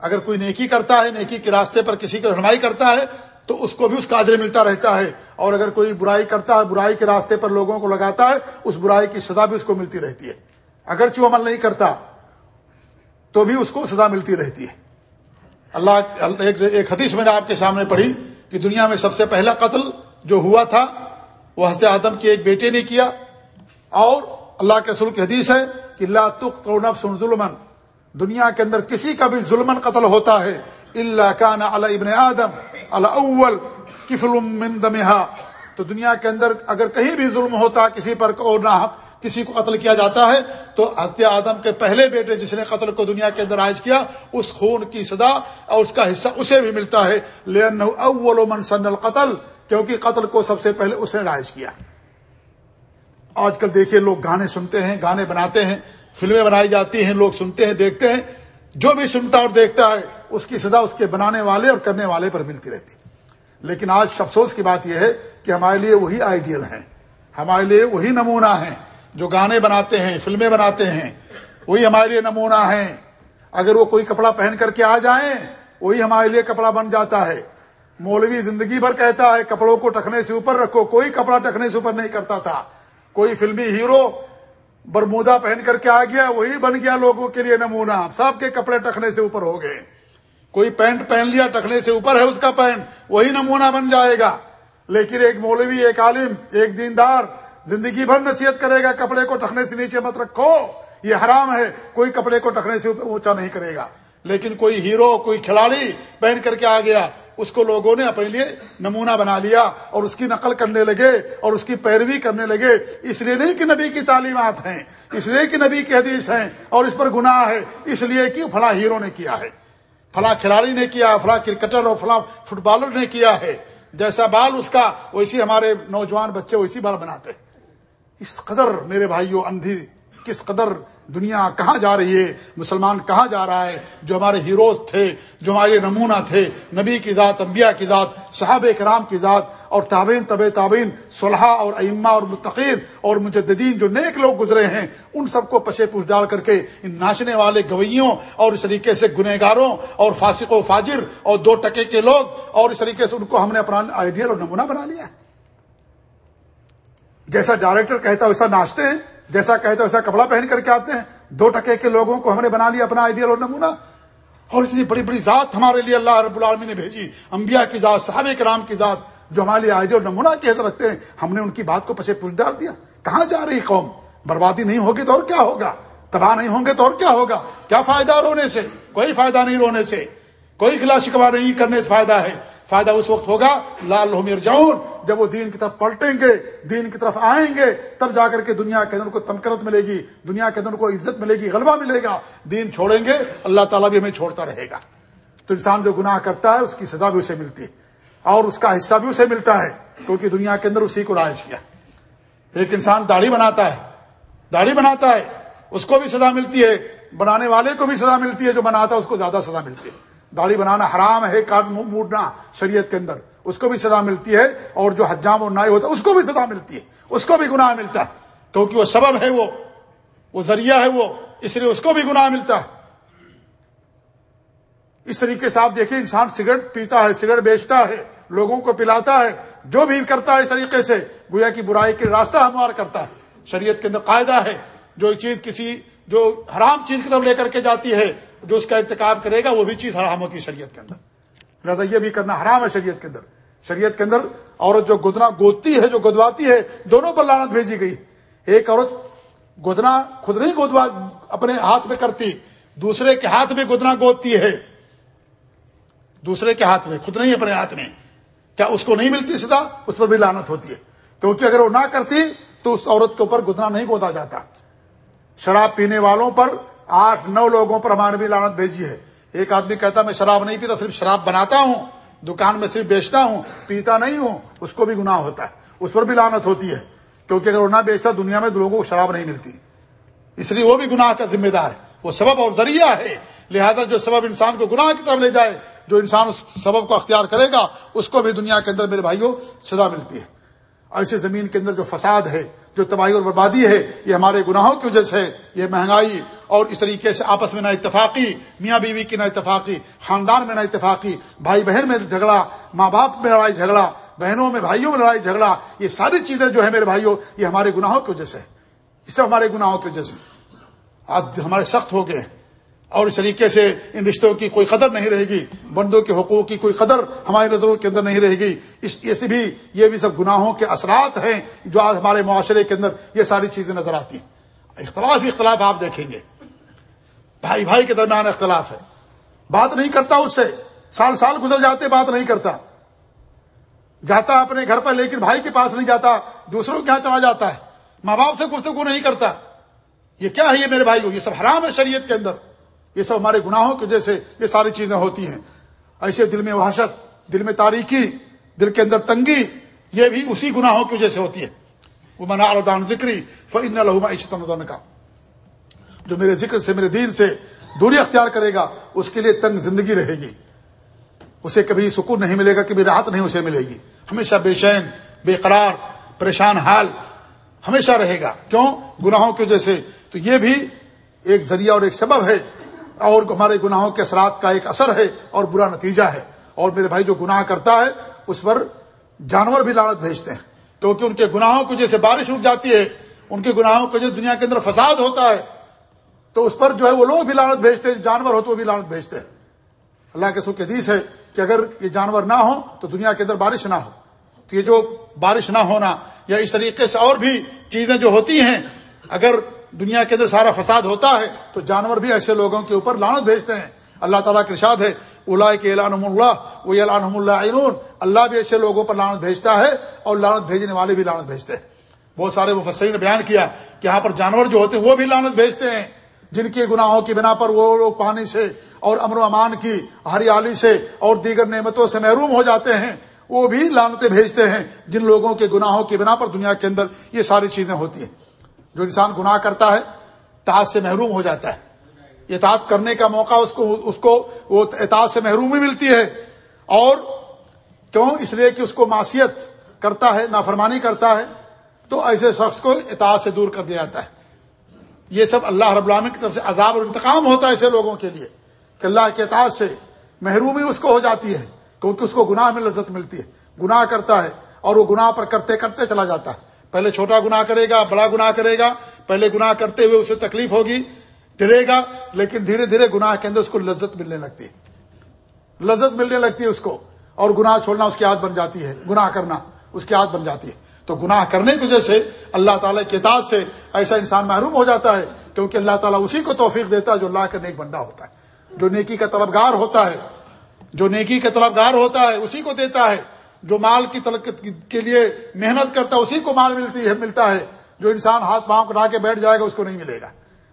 اگر کوئی نیکی کرتا ہے، نیکی کے راستے پر کسی کی رہنمائی کرتا ہے، تو اس کو بھی اس کا اجر ملتا رہتا ہے۔ اور اگر کوئی برائی کرتا ہے، برائی کے راستے پر لوگوں کو لگاتا ہے، اس برائی کی سزا بھی اس کو ملتی رہتی ہے۔ اگر عمل نہیں کرتا، تو بھی اس کو سزا ملتی رہتی ہے۔ اللہ، ایک حدیث میں نے آپ کے سامنے پڑھی کہ دنیا میں سب سے پہلا قتل جو ہوا تھا، وہ حضرت آدم کے ایک بیٹے نے کیا۔ اور اللہ کے سل کی حدیث ہے کہ اللہ تخ تو ظلمن دنیا کے اندر کسی کا بھی ظلم قتل ہوتا ہے اللہ کان علی ابن آدم، الاول کفل من دمہا۔ تو دنیا کے اندر اگر کہیں بھی ظلم ہوتا، کسی پر اور نہ کسی کو قتل کیا جاتا ہے، تو حضرت آدم کے پہلے بیٹے جس نے قتل کو دنیا کے اندر عائز کیا، اس خون کی صدا اور اس کا حصہ اسے بھی ملتا ہے۔ لین اول من سن القتل، کیونکہ قتل کو سب سے پہلے اس نے رائج کیا۔ آج کل دیکھیے، لوگ گانے سنتے ہیں، گانے بناتے ہیں فلمیں بنائی جاتی ہیں، لوگ سنتے ہیں، دیکھتے ہیں۔ جو بھی سنتا اور دیکھتا ہے، اس کی سزا اس کے بنانے والے اور کرنے والے پر ملتی رہتی۔ لیکن آج افسوس کی بات یہ ہے کہ ہمارے لیے وہی آئیڈیل ہیں۔ ہمارے لیے وہی نمونہ ہیں جو گانے بناتے ہیں، فلمیں بناتے ہیں۔ وہی ہمارے لیے نمونہ ہیں۔ اگر وہ کوئی کپڑا پہن کر کے آ جائیں، وہی ہمارے لیے کپڑا بن جاتا ہے۔ مولوی زندگی بھر کہتا ہے، کپڑوں کو ٹکنے سے اوپر رکھو۔ کوئی کپڑا ٹکنے سے اوپر نہیں کرتا تھا۔ کوئی فلمی ہیرو برمودا پہن کر کے آ گیا، وہی بن گیا لوگوں کے لیے نمونہ۔ سب کے کپڑے ٹکنے سے اوپر ہو گئے۔ کوئی پینٹ پہن لیا، ٹکنے سے اوپر ہے اس کا پینٹ، وہی نمونہ بن جائے گا۔ لیکن ایک مولوی، ایک عالم، ایک دیندار زندگی بھر نصیحت کرے گا، کپڑے کو ٹکنے سے نیچے مت رکھو۔ یہ حرام ہے، کوئی کپڑے کو ٹکنے سے اونچا نہیں کرے گا۔ لیکن کوئی ہیرو، کوئی کھلاڑی پہن کر کے آ گیا، اس کو لوگوں نے اپنے لیے نمونہ بنا لیا اور اس کی نقل کرنے لگے اور اس کی پیروی کرنے لگے۔ اس لیے نہیں کہ نبی کی تعلیمات ہیں، اس لیے کہ نبی کی حدیث ہیں اور اس پر گناہ ہے، اس لیے کہ فلاں ہیرو نے کیا ہے، فلاں کھلاڑی نے کیا، فلاں کرکٹر اور فلاں فٹ بالر نے کیا ہے۔ جیسا بال اس کا، ویسی ہمارے نوجوان بچے ویسی بال بناتے۔ اس قدر میرے بھائیوں اندھی، کس قدر دنیا کہاں جا رہی ہے؟ مسلمان کہاں جا رہا ہے؟ جو ہمارے ہیروز تھے، جو ہمارے نمونہ تھے، نبی کی ذات، انبیاء کی ذات صحاب کرام کی ذات، اور تابین طب تعبین صلحہ اور ائمہ اور متقین اور مجددین جو نیک لوگ گزرے ہیں، ان سب کو پشے پوچھ ڈال کر کے ان ناچنے والے گویوں اور اس طریقے سے گنہگاروں اور فاسق و فاجر اور دو ٹکے کے لوگ اور اس طریقے سے ان کو ہم نے اپنا آئیڈیل اور نمونہ بنا لیا جیسا ڈائریکٹر کہتا ہے، ویسا ناچتے ہیں۔ جیسا کہتے ویسا کپڑا پہن کر کے آتے ہیں۔ دو ٹکے کے لوگوں کو ہم نے بنا لیا اپنا آئیڈیل اور نمونہ۔ اور اتنی بڑی بڑی ذات ہمارے لیے اللہ رب العالمین نے بھیجی۔ انبیاء کی ذات صحاب کرام کی ذات جو ہمارے لیے آئیڈیل اور نمونہ کی حیثیت رکھتے ہیں، ہم نے ان کی بات کو پچھے پوچھ ڈال دیا۔ کہاں جا رہی قوم؟ بربادی نہیں ہوگی تو اور کیا ہوگا؟ تباہ نہیں ہوں گے تو اور کیا ہوگا؟ کیا فائدہ رونے سے؟ کوئی فائدہ نہیں رونے سے۔ کوئی گلا شکوا نہیں کرنے سے فائدہ ہے۔ فائدہ اس وقت ہوگا۔ لال میر جاؤن جب وہ دین کی طرف پلٹیں گے، دین کی طرف آئیں گے، تب جا کر کے دنیا کے اندر کو تمکرت ملے گی، دنیا کے اندر کو عزت ملے گی، غلبہ ملے گا۔ دین چھوڑیں گے، اللہ تعالیٰ بھی ہمیں چھوڑتا رہے گا۔ تو انسان جو گناہ کرتا ہے، اس کی سزا بھی اسے ملتی ہے۔ اور اس کا حصہ بھی اسے ملتا ہے، کیونکہ دنیا کے اندر اسی کو رائج کیا۔ ایک انسان داڑھی بناتا ہے، داڑھی بناتا ہے، اس کو بھی سزا ملتی ہے، بنانے والے کو بھی سزا ملتی ہے، جو بناتا ہے، اس کو زیادہ سزا ملتی ہے۔ داڑھی بنانا حرام ہے کاٹ موڑنا شریعت کے اندر۔ اس کو بھی سزا ملتی ہے اور جو حجام اور نائی ہوتا ہے، اس کو بھی سزا ملتی ہے۔ اس کو بھی گناہ ملتا ہے۔ کیونکہ وہ سبب ہے وہ وہ ذریعہ ہے وہ، اس لیے اس کو بھی گناہ ملتا ہے۔ اس طریقے سے آپ دیکھیں، انسان سگریٹ پیتا ہے، سگریٹ بیچتا ہے، لوگوں کو پلاتا ہے، جو بھی کرتا ہے اس طریقے سے، گویا کی برائی کے راستہ ہموار کرتا ہے۔ شریعت کے اندر قاعدہ ہے، جو چیز کسی، جو حرام چیز کی طرف لے کر کے جاتی ہے جو اس کا ارتکاب کرے گا، وہ بھی چیز حرام ہوتی ہے شریعت کے اندر۔ لہٰذا یہ بھی کرنا حرام ہے شریعت کے اندر۔ شریعت کے اندر عورت جو گدنا گودتی ہے، جو گدواتی ہے، دونوں پر لانت بھیجی گئی۔ ایک عورت گدنا خود نہیں گودوا، اپنے ہاتھ میں کرتی، دوسرے کے ہاتھ میں گدنا گودتی ہے۔ دوسرے کے ہاتھ میں، خود نہیں، اپنے ہاتھ میں۔ کیا اس کو نہیں ملتی سدا اس پر بھی لانت ہوتی ہے۔ کیونکہ اگر وہ نہ کرتی تو اس عورت کے اوپر گدنا نہیں گودا جاتا۔ شراب پینے والوں پر آٹھ نو لوگوں پر ہمارے بھی لانت بھیجی ہے۔ ایک آدمی کہتا میں شراب نہیں پیتا، صرف شراب بناتا ہوں، دکان میں صرف بیچتا ہوں، پیتا نہیں ہوں، اس کو بھی گناہ ہوتا ہے۔ اس پر بھی لانت ہوتی ہے۔ کیونکہ اگر وہ نہ بیچتا، دنیا میں لوگوں کو شراب نہیں ملتی۔ اس لیے وہ بھی گناہ کا ذمہ دار ہے۔ وہ سبب اور ذریعہ ہے۔ لہذا جو سبب انسان کو گناہ کی طرف لے جائے، جو انسان اس سبب کو اختیار کرے گا، اس کو بھی دنیا کے اندر میرے بھائیوں سزا ملتی ہے۔ ایسے زمین کے اندر جو فساد ہے، جو تباہی اور بربادی ہے، یہ ہمارے گناہوں کی وجہ سے یہ مہنگائی اور اس طریقے سے آپس میں نہ اتفاقی، میاں بیوی کی نہ اتفاقی، خاندان میں نہ اتفاقی، بھائی بہن میں جھگڑا، ماں باپ میں لڑائی جھگڑا، بہنوں میں بھائیوں میں لڑائی جھگڑا، یہ ساری چیزیں جو ہے میرے بھائیوں، یہ ہمارے گناہوں کی وجہ سے اس سے ہمارے گناہوں کی وجہ سے آج ہمارے سخت ہو گئے اور اس طریقے سے ان رشتوں کی کوئی قدر نہیں رہے گی، بندوں کے حقوق کی کوئی قدر ہماری نظروں کے اندر نہیں رہے گی۔ اس سے بھی، یہ بھی سب گناہوں کے اثرات ہیں جو آج ہمارے معاشرے کے اندر یہ ساری چیزیں نظر آتی ہیں۔ اختلاف اختلاف آپ دیکھیں گے۔ بھائی بھائی کے درمیان اختلاف ہے۔ بات نہیں کرتا اس سے۔ سال سال گزر جاتے بات نہیں کرتا۔ جاتا اپنے گھر پر لیکن بھائی کے پاس نہیں جاتا، دوسروں کے یہاں چلا جاتا ہے۔ ماں باپ سے گفتگو نہیں کرتا۔ یہ کیا ہے یہ میرے بھائی کو؟ یہ سب حرام ہے شریعت کے اندر۔ یہ سب ہمارے گناہوں کی وجہ سے یہ ساری چیزیں ہوتی ہیں۔ ایسے دل میں وحشت، دل میں تاریخی دل کے اندر تنگی، یہ بھی اسی گناہوں کی وجہ سے ہوتی ہے۔ وہ منا الدان ذکری فن لہما عشتم کا جو میرے ذکر سے، میرے دین سے دوری اختیار کرے گا، اس کے لیے تنگ زندگی رہے گی۔ اسے کبھی سکون نہیں ملے گا، کبھی راحت نہیں اسے ملے گی۔ ہمیشہ بے چین بے قرار، پریشان حال ہمیشہ رہے گا۔ کیوں؟ گناہوں کی وجہ سے۔ تو یہ بھی ایک ذریعہ اور ایک سبب ہے اور ہمارے گناہوں کے اثرات کا ایک اثر ہے اور برا نتیجہ ہے۔ اور میرے بھائی جو گناہ کرتا ہے، اس پر جانور بھی لالت بھیجتے ہیں۔ کیونکہ ان کے گناہوں کو جیسے بارش رک جاتی ہے، ان کے گناہوں کو جیسے دنیا کے اندر فساد ہوتا ہے۔ تو اس پر جو ہے وہ لوگ بھی لالت بھیجتے ہیں، جانور ہو تو وہ بھی لالت بھیجتے ہیں۔ اللہ کے سو کے حدیث ہے کہ اگر یہ جانور نہ ہو تو دنیا کے اندر بارش نہ ہو۔ تو یہ جو بارش نہ ہونا یا اس طریقے سے اور بھی چیزیں جو ہوتی ہیں، اگر دنیا کے اندر سارا فساد ہوتا ہے، تو جانور بھی ایسے لوگوں کے اوپر لانت بھیجتے ہیں۔ اللہ تعالیٰ کے ارشاد ہے الا کے اعلان اللہ وہ اعلان اللہ عینون اللہ بھی ایسے لوگوں پر لانت بھیجتا ہے اور لانت بھیجنے والے بھی لانت بھیجتے ہیں۔ بہت سارے مفسرین نے بیان کیا کہ یہاں پر جانور جو ہوتے ہیں وہ بھی لانت بھیجتے ہیں۔ جن کے گناہوں کی بنا پر وہ لوگ پانی سے اور امن و امان کی ہریالی سے اور دیگر نعمتوں سے محروم ہو جاتے ہیں۔ وہ بھی لانتیں بھیجتے ہیں۔ جن لوگوں کے گناہوں کی بنا پر دنیا کے اندر یہ ساری چیزیں ہوتی ہیں۔ جو انسان گناہ کرتا ہے تاج سے محروم ہو جاتا ہے۔ اطاعت کرنے کا موقع اس کو اس کو وہ اطاعت سے محرومی ملتی ہے۔ اور کیوں؟ اس لیے کہ اس کو معصیت کرتا ہے، نافرمانی کرتا ہے، تو ایسے شخص کو اطاعت سے دور کر دیا جاتا ہے۔ یہ سب اللہ رب العالمین کی طرف سے عذاب اور انتقام ہوتا ہے ایسے لوگوں کے لیے۔ کہ اللہ کے اطاعت سے محرومی اس کو ہو جاتی ہے، کیونکہ اس کو گناہ میں لذت ملتی ہے۔ گناہ کرتا ہے اور وہ گناہ پر کرتے کرتے چلا جاتا ہے۔ پہلے چھوٹا گناہ کرے گا، بڑا گناہ کرے گا، پہلے گناہ کرتے ہوئے اسے تکلیف ہوگی، ڈرے گا، لیکن دھیرے دھیرے گناہ کے اندر اس کو لذت ملنے لگتی ہے۔ لذت ملنے لگتی ہے اس کو، اور گناہ چھوڑنا اس کی عادت بن جاتی ہے، گناہ کرنا اس کی عادت بن جاتی ہے۔ تو گناہ کرنے کی وجہ سے اللہ تعالیٰ کے اعتعاد سے ایسا انسان محروم ہو جاتا ہے، کیونکہ اللہ تعالیٰ اسی کو توفیق دیتا ہے جو اللہ کا نیک بندہ ہوتا ہے۔ جو نیکی کا طلبگار ہوتا ہے، جو نیکی کا طلبگار ہوتا ہے، اسی کو دیتا ہے۔ جو مال کی طلب کے لیے محنت کرتا ہے، اسی کو مال ملتی ہے، ملتا ہے۔ جو انسان ہاتھ پاؤں کٹا کے بیٹھ جائے گا، اس کو نہیں ملے گا۔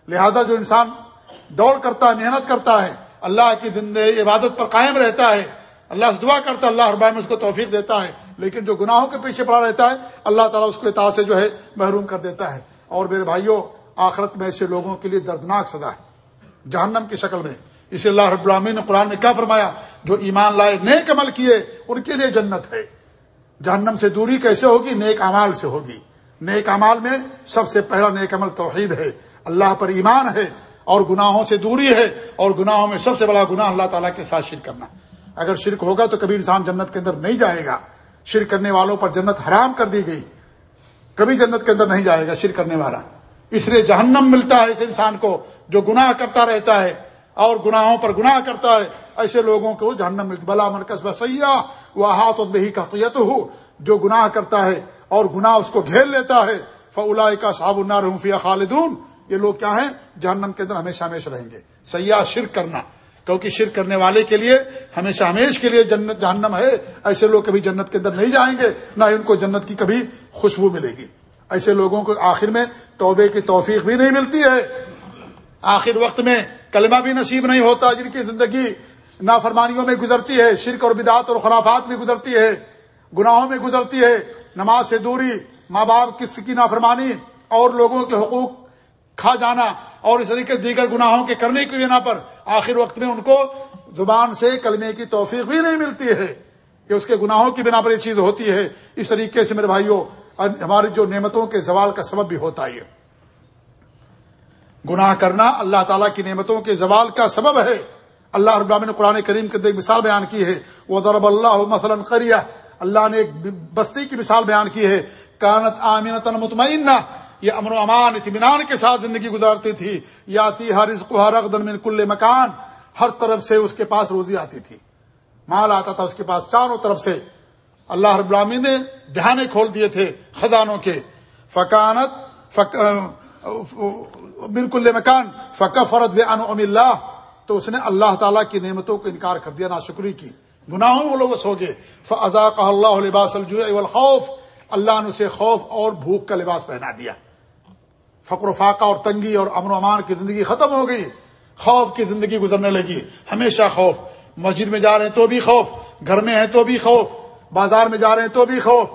لہذا جو انسان دوڑ کرتا ہے، محنت کرتا ہے، اللہ کی زندگی، عبادت پر قائم رہتا ہے، اللہ سے دعا کرتا ہے، اللہ رب میں اس کو توفیق دیتا ہے۔ لیکن جو گناہوں کے پیچھے پڑا رہتا ہے، اللہ تعالیٰ اس کو اطاع سے جو ہے محروم کر دیتا ہے۔ اور میرے بھائیوں آخرت میں ایسے لوگوں کے لیے دردناک سزا ہے۔ جہنم کی شکل میں اسی اللہ رب العالمین نے قرآن میں کیا فرمایا؟ جو ایمان لائے، نیک عمل کیے، ان کے لیے جنت ہے۔ جہنم سے دوری کیسے ہوگی؟ نیک امال سے ہوگی۔ نیک امال میں سب سے پہلا نیک عمل توحید ہے۔ اللہ پر ایمان ہے اور گناہوں سے دوری ہے اور گناہوں میں سب سے بڑا گناہ اللہ تعالیٰ کے ساتھ شرک کرنا۔ اگر شرک ہوگا تو کبھی انسان جنت کے اندر نہیں جائے گا۔ شرک کرنے والوں پر جنت حرام کر دی گئی۔ کبھی جنت کے اندر نہیں جائے گا شرک کرنے والا۔ اس لیے جہنم ملتا ہے اس انسان کو جو گناہ کرتا رہتا ہے۔ اور گناہوں پر گناہ کرتا ہے۔ ایسے لوگوں کو جہنم ملتی بلا مرکز سیاح وہ ہاتھ اور بہی کا ہو جو گناہ کرتا ہے اور گناہ اس کو گھیر لیتا ہے۔ فلا کا صاب النار خالدون۔ یہ لوگ کیا ہیں؟ جہنم کے اندر ہمیشہ ہمیشہ رہیں گے۔ سیاح شرک کرنا، کیونکہ شرک کرنے والے کے لیے ہمیشہ ہمیش کے لیے جنت جہنم ہے۔ ایسے لوگ کبھی جنت کے اندر نہیں جائیں گے، نہ ہی ان کو جنت کی کبھی خوشبو ملے گی۔ ایسے لوگوں کو آخر میں توبے کی توفیق بھی نہیں ملتی ہے۔ آخر وقت میں کلمہ بھی نصیب نہیں ہوتا جن کی زندگی نافرمانیوں میں گزرتی ہے، شرک اور بدعت اور خرافات میں گزرتی ہے، گناہوں میں گزرتی ہے، نماز سے دوری، ماں باپ کس کی نافرمانی، اور لوگوں کے حقوق کھا جانا، اور اس طریقے دیگر گناہوں کے کرنے کی بنا پر آخر وقت میں ان کو زبان سے کلمے کی توفیق بھی نہیں ملتی ہے۔ کہ اس کے گناہوں کی بنا پر یہ چیز ہوتی ہے۔ اس طریقے سے میرے بھائیوں، ہماری جو نعمتوں کے زوال کا سبب بھی ہوتا ہے۔ گناہ کرنا اللہ تعالیٰ کی نعمتوں کے زوال کا سبب ہے۔ اللہ رب نے قرآن کریم کے ایک مثال بیان کی ہے۔ وہ ضرب اللہ مثلاً کریا اللہ نے ایک بستی کی مثال بیان کی ہے۔ کانت آمینت مطمئنہ یہ امن و امان، اطمینان کے ساتھ زندگی گزارتی تھی۔ یا تی ہر اس کو ہر من کل مکان ہر طرف سے اس کے پاس روزی آتی تھی۔ مال آتا تھا اس کے پاس، چاروں طرف سے۔ اللہ رب العالمین نے دہانے کھول دیے تھے خزانوں کے۔ فکانت فک بالکل مکان۔ فق فرد بے ان اللہ تو اس نے اللہ تعالیٰ کی نعمتوں کو انکار کر دیا، ناشکری کی۔ گناہوں وہ لوگ سو گئے۔ فضا کا اللہ لباس الجوف اللہ نے اسے خوف اور بھوک کا لباس پہنا دیا۔ فقر و فاقہ اور تنگی اور امن و امان کی زندگی ختم ہو گئی۔ خوف کی زندگی گزرنے لگی۔ ہمیشہ خوف۔ مسجد میں جا رہے ہیں تو بھی خوف۔ گھر میں ہیں تو بھی خوف۔ بازار میں جا رہے ہیں تو بھی خوف۔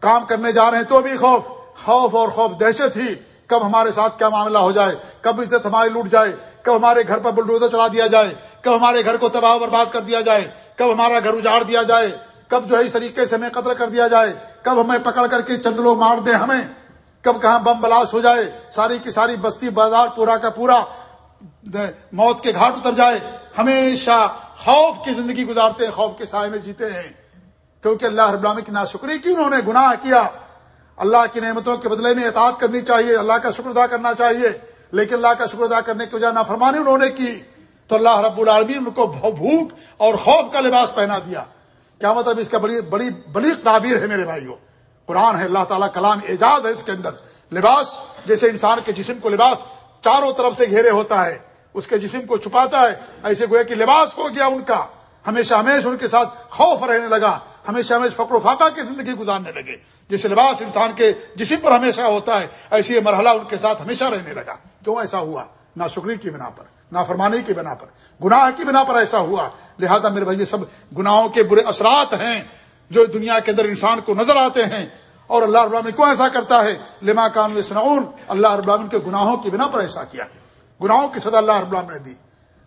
کام کرنے جا رہے ہیں تو بھی خوف۔ خوف اور خوف دہشت ہی۔ کب ہمارے ساتھ کیا معاملہ ہو جائے، کب عزت ہماری لوٹ جائے، کب ہمارے گھر پر بلڈوزر چلا دیا جائے، کب ہمارے گھر کو تباہ برباد کر دیا جائے، کب ہمارا گھر اجاڑ دیا جائے، کب جو ہے اس طریقے سے ہمیں قتل کر دیا جائے، کب ہمیں پکڑ کر کے چند لوگ مار دیں ہمیں، کب کہاں بم بلاس ہو جائے، ساری کی ساری بستی بازار پورا کا پورا موت کے گھاٹ اتر جائے۔ ہمیشہ خوف کی زندگی گزارتے ہیں، خوف کے سائے میں جیتے ہیں۔ کیونکہ اللہ رب العالمین کی ناشکری کی انہوں نے، گناہ کیا۔ اللہ کی نعمتوں کے بدلے میں اطاعت کرنی چاہیے، اللہ کا شکر ادا کرنا چاہیے، لیکن اللہ کا شکر ادا کرنے کی وجہ نافرمانی انہوں نے کی، تو اللہ رب العالمین ان کو بھوک اور خوف کا لباس پہنا دیا۔ کیا مطلب اس کا بڑی بڑی بڑی تعبیر ہے میرے بھائیوں قرآن ہے، اللہ تعالیٰ کلام اعجاز ہے اس کے اندر۔ لباس جیسے انسان کے جسم کو لباس چاروں طرف سے گھیرے ہوتا ہے، اس کے جسم کو چھپاتا ہے، ایسے گویا کہ لباس ہو گیا ان کا۔ ہمیشہ ہمیشہ ان کے ساتھ خوف رہنے لگا، ہمیشہ ہمیشہ فقر و فاقہ کی زندگی گزارنے لگے۔ جیسے لباس انسان کے جسم پر ہمیشہ ہوتا ہے، ایسی یہ مرحلہ ان کے ساتھ ہمیشہ رہنے لگا۔ کیوں ایسا ہوا؟ نہ شکری کی بنا پر نہ فرمانی کی بنا پر۔ گناہ کی بنا پر ایسا ہوا۔ لہذا میرے بھائی یہ سب گناہوں کے برے اثرات ہیں جو دنیا کے اندر انسان کو نظر آتے ہیں۔ اور اللہ رب العالمین کو ایسا کرتا ہے؟ لما کام سنعون اللہ رب العالمین کے گناہوں کی بنا پر ایسا کیا۔ گناہوں کی سزا اللہ رب العالمین نے دی۔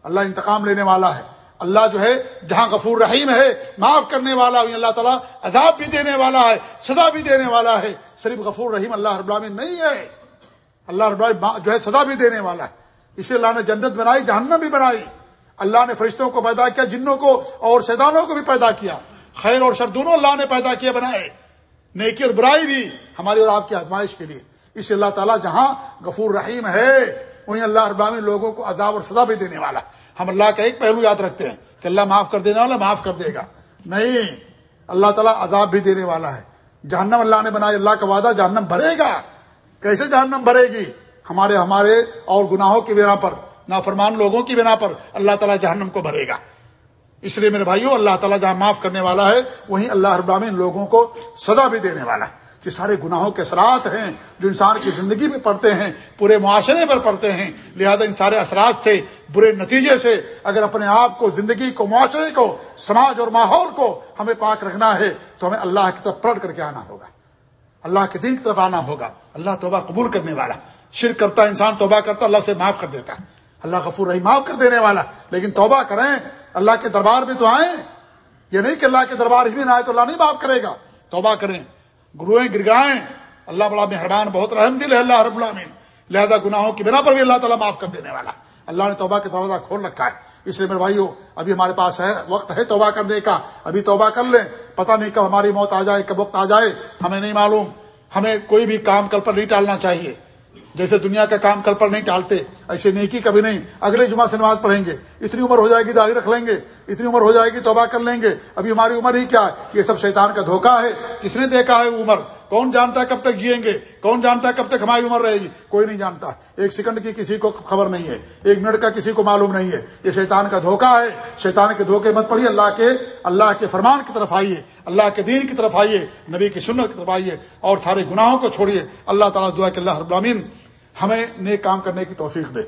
اللہ انتقام لینے والا ہے۔ اللہ جو ہے جہاں غفور رحیم ہے، معاف کرنے والا یعنی اللہ تعالیٰ عذاب بھی دینے والا ہے، سزا بھی دینے والا ہے۔ صرف غفور رحیم اللہ رب العالمین نہیں ہے۔ اللہ رب العالمین جو ہے سزا بھی دینے والا ہے۔ اسے اللہ نے جنت بنائی، جہنم بھی بنائی۔ اللہ نے فرشتوں کو پیدا کیا، جنوں کو اور سیدانوں کو بھی پیدا کیا۔ خیر اور شر دونوں اللہ نے پیدا کیے، بنائے۔ نیکی اور برائی بھی ہماری اور آپ کی آزمائش کے لیے۔ اس اللہ تعالیٰ جہاں غفور رحیم ہے وہیں اللہ ابراہمی لوگوں کو عذاب اور سزا بھی دینے والا ہم اللہ کا ایک پہلو یاد رکھتے ہیں کہ اللہ معاف کر دینے والا معاف کر دے گا۔ نہیں، اللہ تعالیٰ عذاب بھی دینے والا ہے۔ جہنم اللہ نے بنایا، اللہ کا وعدہ جہنم بھرے گا۔ کیسے جہنم بھرے گی؟ ہمارے ہمارے اور گناہوں کی بنا پر، نافرمان لوگوں کی بنا پر اللہ تعالیٰ جہنم کو بھرے گا۔ اس لیے میرے بھائیوں اللہ تعالیٰ جہاں معاف کرنے والا ہے، وہیں اللہ ابراہین لوگوں کو سزا بھی دینے والا ہے۔ یہ سارے گناہوں کے اثرات ہیں جو انسان کی زندگی میں پڑتے ہیں، پورے معاشرے پر پڑتے ہیں، لہذا ان سارے اثرات سے، برے نتیجے سے اگر اپنے آپ کو، زندگی کو، معاشرے کو، سماج اور ماحول کو ہمیں پاک رکھنا ہے، تو ہمیں اللہ کی طرف پلٹ کر کے آنا ہوگا۔ اللہ کے دین کی طرف آنا ہوگا۔ اللہ توبہ قبول کرنے والا۔ شرک کرتا انسان توبہ کرتا، اللہ سے معاف کر دیتا۔ اللہ غفور رہی معاف کر دینے والا۔ لیکن توبہ کریں، اللہ کے دربار میں تو آئیں۔ یہ نہیں کہ اللہ کے دربار ہی میں نہ آئے تو اللہ نہیں معاف کرے گا۔ توبہ کریں۔ گروئیں گرگائیں اللہ بڑا مہربان، بہت رحم دل ہے اللہ رب العالمین۔ لہذا گناہوں کی بنا پر بھی اللہ تعالیٰ معاف کر دینے والا۔ اللہ نے توبہ کے دروازہ کھول رکھا ہے۔ اس لیے میرے بھائیو، ابھی ہمارے پاس ہے، وقت ہے توبہ کرنے کا۔ ابھی توبہ کر لیں۔ پتہ نہیں کب ہماری موت آ جائے، کب وقت آ جائے، ہمیں نہیں معلوم۔ ہمیں کوئی بھی کام کل پر نہیں ٹالنا چاہیے۔ جیسے دنیا کا کام کل پر نہیں ٹالتے ایسے نیکی کبھی نہیں۔ اگلے جمعہ سے نماز پڑھیں گے۔ اتنی عمر ہو جائے گی، داڑھی رکھ لیں گے۔ اتنی عمر ہو جائے گی، توبہ کر لیں گے۔ ابھی ہماری عمر ہی کیا ہے؟ یہ سب شیطان کا دھوکہ ہے۔ کس نے دیکھا ہے عمر؟ کون جانتا ہے کب تک جیئیں گے؟ کون جانتا ہے کب تک ہماری عمر رہے گی؟ کوئی نہیں جانتا۔ ایک سیکنڈ کی کسی کو خبر نہیں ہے۔ ایک منٹ کا کسی کو معلوم نہیں ہے۔ یہ شیطان کا دھوکہ ہے۔ شیطان کے دھوکے مت پڑیے اللہ کے اللہ کے فرمان کی طرف آئیے۔ اللہ کے دین کی طرف آئیے۔ نبی کی سنت کی طرف آئیے۔ اور سارے گناہوں کو چھوڑیے۔ اللہ تعالیٰ دعا کہ اللہ ابرامین ہمیں نیک کام کرنے کی توفیق دے۔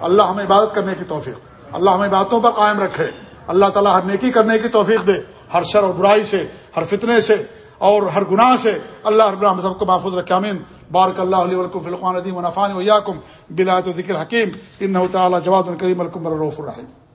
اللہ ہمیں عبادت کرنے کی توفیق دے۔ اللہ ہمیں باتوں پر قائم رکھے۔ اللہ تعالیٰ ہر نیکی کرنے کی توفیق دے۔ ہر شر اور برائی سے، ہر فتنے سے اور ہر گناہ سے۔ اللہ رب سب کو محفوظ رکھے امین بارک اللہ علیہ ولکم فلقان ادیم و نفان ویاکم بلات و ذکر حکیم۔ ان تعالیٰ جواد الکریم الکم الرحیم۔